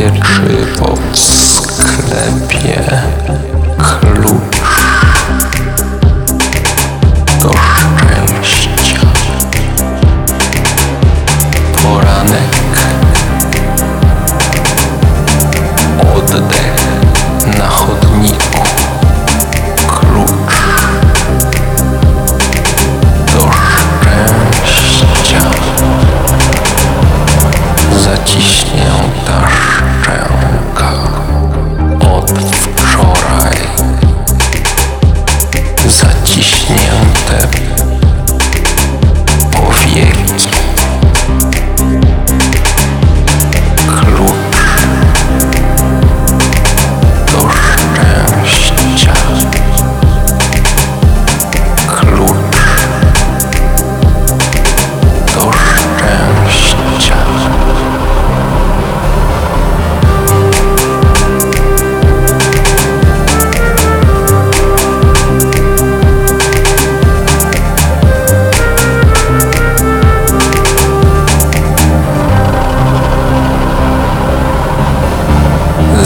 pieczy pod sklepie.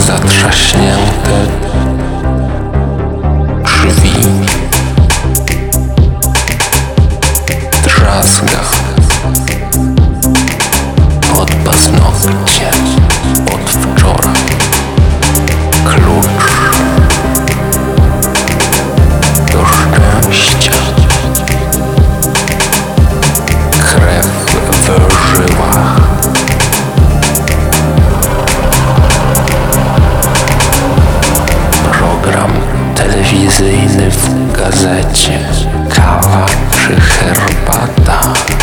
zatrzaśnięty program telewizyjny w gazecie, kawa czy herbata.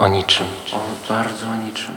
O niczym. O bardzo o niczym.